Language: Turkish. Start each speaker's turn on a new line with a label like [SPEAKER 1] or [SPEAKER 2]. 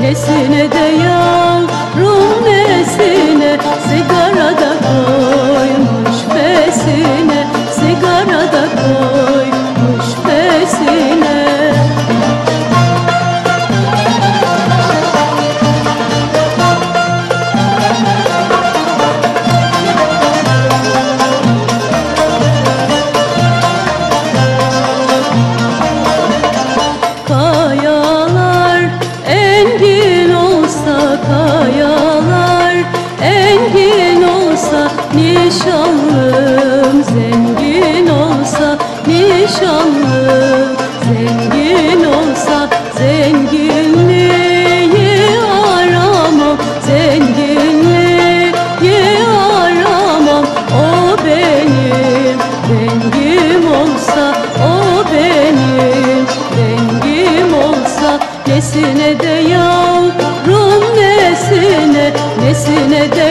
[SPEAKER 1] nesine de yavrum nesine Sigara Sigarada koymuş besine Sigarada nişanlım Zengin olsa nişanlım Zengin olsa zenginliği aramam Zenginliği aramam. O benim dengim olsa O benim dengim olsa Nesine de yavrum nesine Nesine de